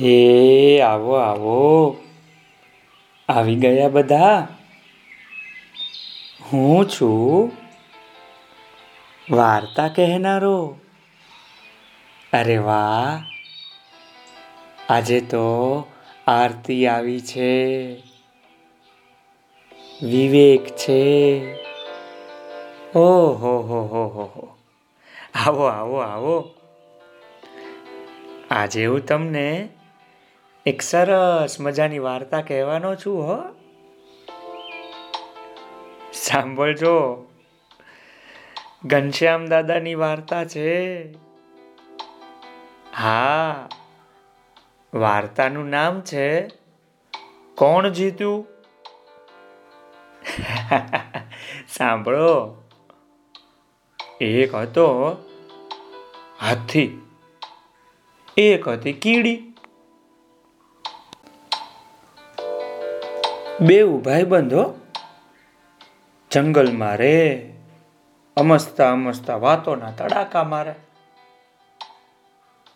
એ આવો આવો. આવી ગયા બધા? હું છું? વાર્તા કહેનારો. અરે વાહ. આજે તો આરતી આવી છે. વિવેક છે. ઓહો, હો હો હો હો. આવો આવો આવો. આજે હું તમને એક સરસ મજાની વાર્તા કહેવાનો છું, હો. સાંભળજો. ઘનશ્યામ દાદાની વાર્તા છે. હા, વાર્તાનું નામ છે કોણ જીત્યું સાંભળો. એક હતો હાથી, એક હતી કીડી. બેઉ ભાઈબંધો જંગલમાં રે. અમસ્તા અમસ્તા વાતોના તડાકા મારે.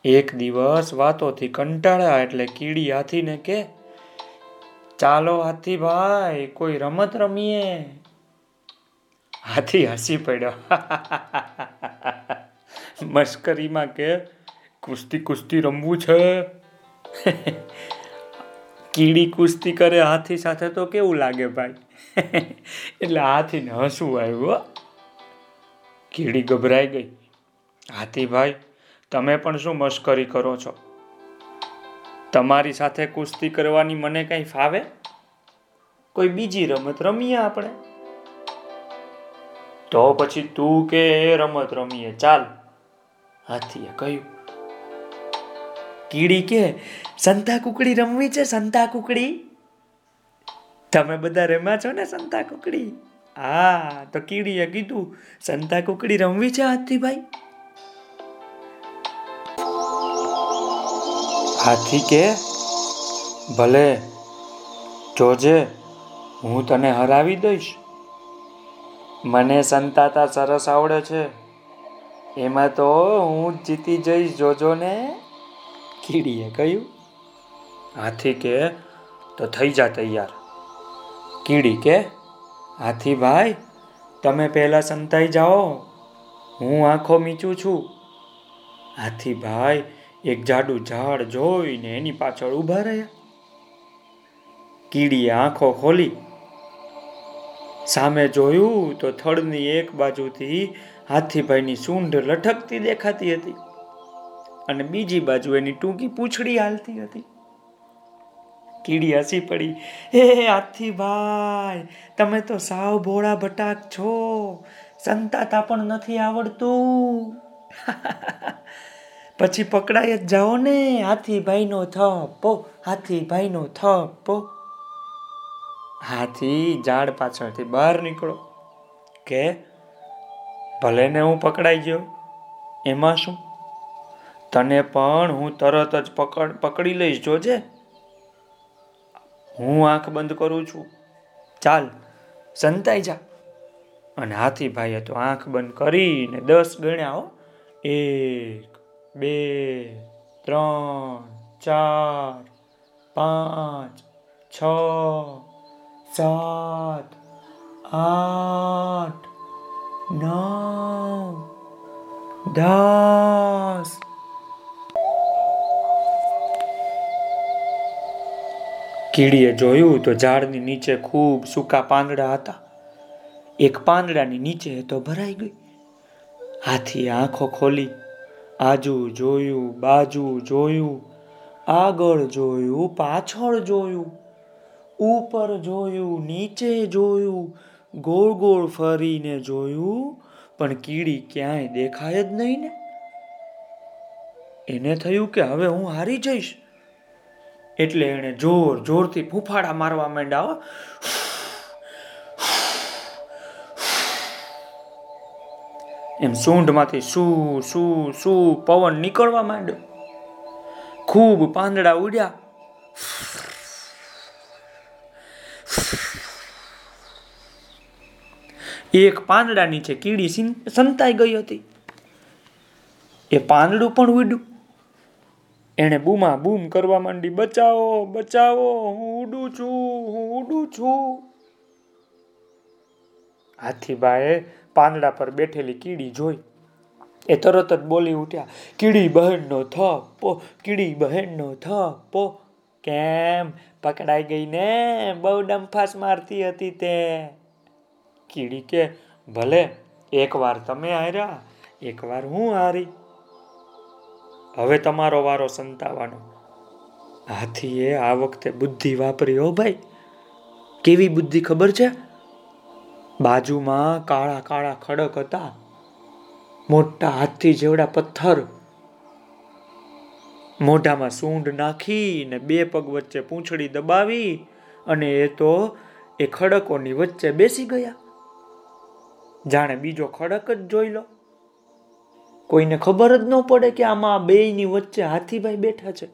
એક દિવસ વાતોથી કંટાળ્યા એટલે કીડી હાથીને કે, ચાલો હાથી ભાઈ, કોઈ રમત રમીએ. હાથી હસી પડ્યો. મશ્કરીમાં કે, કુસ્તી કુસ્તી રમવું છે. કીડી કુસ્તી કરે હાથી સાથે તો કેવું લાગે ભાઈ? એટલે હાથીને હસવું આવ્યું કીડી ગભરાઈ ગઈ. હાથી, ભાઈ, તમે પણ શું મશ્કરી કરો છો? તમારી સાથે કુસ્તી કરવાની મને કંઈ ફાવે? કોઈ બીજી રમત રમીએ આપણે? તો પછી તું કે એ રમત રમીએ? ચાલ. હાથીએ કહ્યું. કીડી કે, સંતા કુકડી રમવી છે, સંતા કુકડી. તમે બધા રમ્યા છો ને, સંતા કુકડી? હા, તો કીડીએ કીધું, સંતા કુકડી રમવી છે હાથીભાઈ હાથી કે, ભલે જોજે હું તને હરાવી દઈશ. મને સંતાતા સરસ આવડે છે. એમાં તો હું જીતી જઈશ, જોજો ને. કીડીએ કહ્યું, હાથી કે તો થઈ જા તૈયાર. કીડી કે, હાથી ભાઈ, તમે પહેલાં સંતાઈ જાઓ, હું આંખો મીચું છું. હાથી ભાઈ એક જાડું ઝાડ જોઈને એની પાછળ ઊભા રહ્યા. કીડીએ આંખો ખોલી. સામે જોયું તો થડની એક બાજુથી હાથીભાઈની સૂંઢ લટકતી દેખાતી હતી. અને બીજી બાજુ એની ટૂંકી પૂંછડી હાલતી હતી. કીડી હસી પડી. હે હાથી ભાઈ, તમે તો સાવ ભોળા ભટાક છો. સંતાતા પણ નથી આવડતું. પછી પકડાઈ જ જાઓ ને હાથીભાઈનો થપ્પો હાથીભાઈનો થપ્પો. હાથી, ઝાડ પાછળથી બહાર નીકળો. કે? ભલે ને હું પકડાઈ ગયો. એમાં શું? તને પણ હું તરત જ પકડ, પકડી લઈશ, જોજે. હું આંખ બંધ કરું છું. ચાલ, સંતાઈ જા. અને હાથીભાઈએ તો આંખ બંધ કરીને દસ ગણ્યા હો. એક, બે, ત્રણ, ચાર, પાંચ, છ, સાત, આઠ, નવ, દસ. કીડીએ જોયું તો ઝાડની નીચે ખૂબ સૂકા પાંદડા હતા. એક પાંદડાની નીચે તો ભરાઈ ગઈ. હાથી આંખો ખોલી, આજુ જોયું, બાજુ જોયું, આગળ જોયું, પાછળ જોયું, ઉપર જોયું, નીચે જોયું, ગોળ ગોળ ફરીને જોયું, પણ કીડી ક્યાંય દેખાય જ નહીં ને. એને થયું કે હવે હું હારી જઈશ. એટલે એણે જોર, જોરથી ફૂફાડા મારવા માંડ્યા એમ સૂંઢમાંથી શું શું શું પવન નીકળવા માંડ્યો. ખૂબ પાંદડા ઉડ્યા. એક પાંદડા નીચે કીડી સંતાઈ ગઈ હતી. એ પાંદડું પણ ઉડ્યું. એણે બૂમા બૂમ કરવા માંડી, બચાવો બચાવો, હું ઉડું છું, હું ઉડું છું. હાથીબાએ પાંદડા પર બેઠેલી કીડી જોઈ. એ તરત જ બોલી ઉઠ્યા, કીડી બહેનનો થપ્પો કીડી બહેનનો થપ્પો કેમ? પકડાઈ ગઈ ને? બહુ ડંફાસ મારતી હતી તે. કીડી કે, ભલે એકવાર તમે હાર્યા એકવાર હું હારી. હવે તમારો વારો સંતાવાનો. હાથીએ આ વખતે બુદ્ધિ વાપરી, હો ભાઈ. કેવી બુદ્ધિ ખબર છે? બાજુમાં કાળા કાળા ખડક હતા. મોટા હાથી જેવડા પથ્થર. મોઢામાં સૂંઢ નાખી ને બે પગ વચ્ચે પૂંછડી દબાવી અને એ તો એ ખડકોની વચ્ચે બેસી ગયા. જાણે બીજો ખડક જ જોઈ લો. કોઈને ખબર જ ન પડે કે આમાં બેયની વચ્ચે હાથીભાઈ બેઠા છે.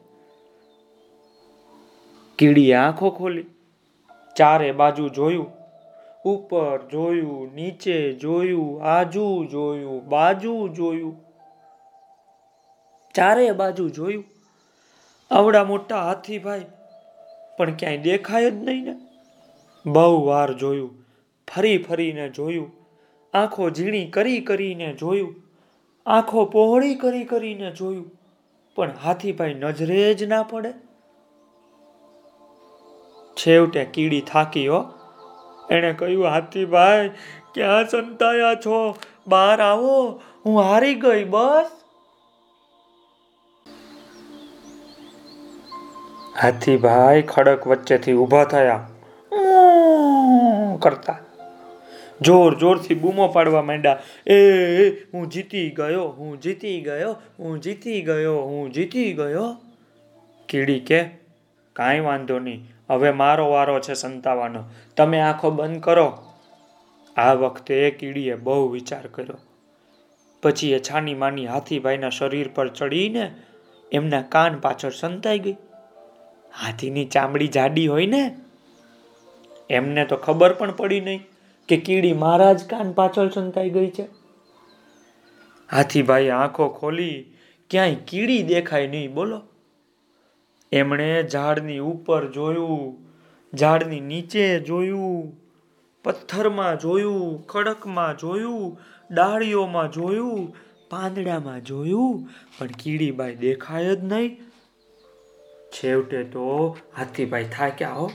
કીડીએ આંખો ખોલી, ચારે બાજુ જોયું, ઉપર જોયું, નીચે જોયું, આજુ જોયું, બાજુ જોયું. ચારે બાજુ જોયું. આવડા મોટા હાથીભાઈ, પણ ક્યાંય દેખાય જ નહીં ને. બહુ વાર જોયું, ફરી ફરીને જોયું, આંખો ઝીણી કરી કરીને જોયું. આંખો પહોળી કરી કરીને જોયું, પણ હાથીભાઈ નજરે જ ના પડે. છેવટે કીડી થાકી હો. એણે કહ્યું હાથીભાઈ ક્યાં સંતાયા છો? બહાર આવો, હું હારી ગઈ, બસ. હાથીભાઈ ખડક વચ્ચેથી ઊભા થયા. કરતા જોર જોરથી બૂમો પાડવા માંડ્યા. એ હું જીતી ગયો, હું જીતી ગયો, હું જીતી ગયો, હું જીતી ગયો. કીડી કે, કાંઈ વાંધો નહીં. હવે મારો વારો છે સંતાવાનો. તમે આંખો બંધ કરો. આ વખતે એ કીડીએ બહુ વિચાર કર્યો. પછી એ છાની માની હાથીભાઈના શરીર પર ચડીને એમના કાન પાછળ સંતાઈ ગઈ. હાથીની ચામડી જાડી હોય ને? એમને તો ખબર પણ પડી નહીં. કે કીડી મહારાજ કાન પાછળ સંતાઈ ગઈ છે? હાથીભાઈ આંખો ખોલી, ક્યાંય કીડી દેખાય નહીં, બોલો. એમણે ઝાડની ઉપર જોયું, ઝાડની નીચે જોયું, પથ્થરમાં જોયું, ખડકમાં જોયું, ડાળીઓમાં જોયું, પાંદડામાં જોયું, પણ કીડીબાઈ દેખાય જ નહીં. છેવટે તો હાથીભાઈ થાક્યા હો.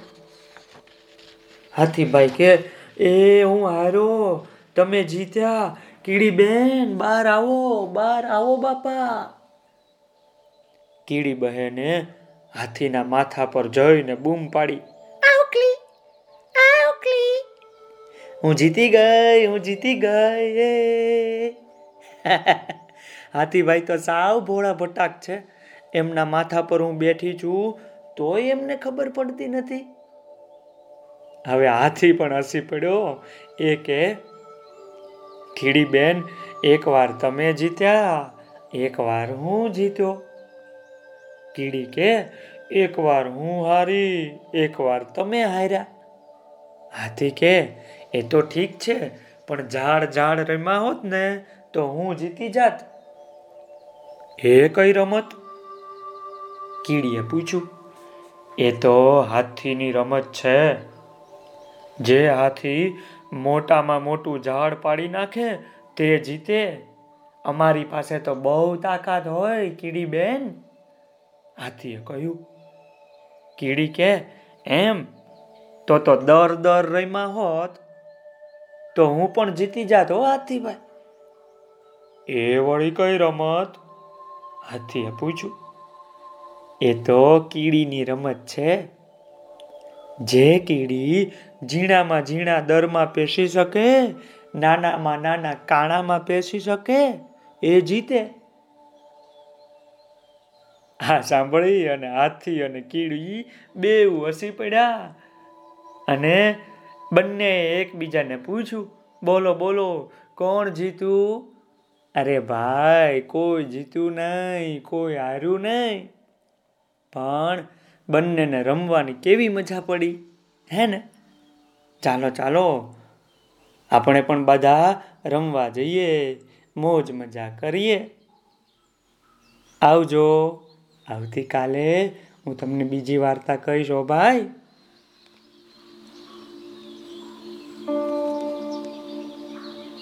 હાથીભાઈ કે એ હું હારો. તમે જીત્યા. કીડી બેન બહાર આવો બહાર આવો બાપા. કીડી બહેને હાથીના માથા પર જઈને બૂમ પાડી. હું જીતી ગઈ હું જીતી ગઈ હાથીભાઈ તો સાવ ભોળા ભટાક છે. એમના માથા પર હું બેઠી છું તોય એમને ખબર પડતી નથી. હવે હાથી પણ હસી પડ્યો. એ કે ખીડી બેન એકવાર તમે જીત્યા, એકવાર હું જીત્યો. કીડી કે, એકવાર હું હારી, એકવાર તમે હાર્યા. હાથી કે, એ તો ઠીક છે, પણ ઝાડ ઝાડ રમ્યા હોત ને, તો હું જીતી જાત. એ કઈ રમત? કીડીએ પૂછ્યું. એ તો હાથીની રમત છે જે હાથી મોટામાં મોટું ઝાડ પાડી નાખે, તે જીતે. અમારી પાસે તો બહુ તાકાત હોય, કીડી બેન. હાથીએ કહ્યું, કીડી કે, એમ? તો તો દર દર રહીમાં હોત, તો હું પણ જીતી જાત હો, હાથીભાઈ. એ વળી કઈ રમત? હાથીએ પૂછ્યું. એ તો કીડીની રમત છે. જે કીડી ઝીણામાં ઝીણા દરમાં પેશી શકે, નાનામાં નાના કાણામાં પેશી શકે, એ જીતે. આ સાંભળી અને હાથી અને કીડી બે હસી પડ્યા. અને બંને એકબીજાને પૂછ્યું, બોલો બોલો, કોણ જીતું? અરે ભાઈ, કોઈ જીતું નહીં, કોઈ હાર્યું નહીં. પણ બંનેને રમવાની કેવી મજા પડી? હે ને? ચાલો ચાલો. આપણે પણ બધા રમવા જઈએ, મોજ મજા કરીએ. આવજો. આવતીકાલે હું તમને બીજી વાર્તા કહીશ હો ભાઈ.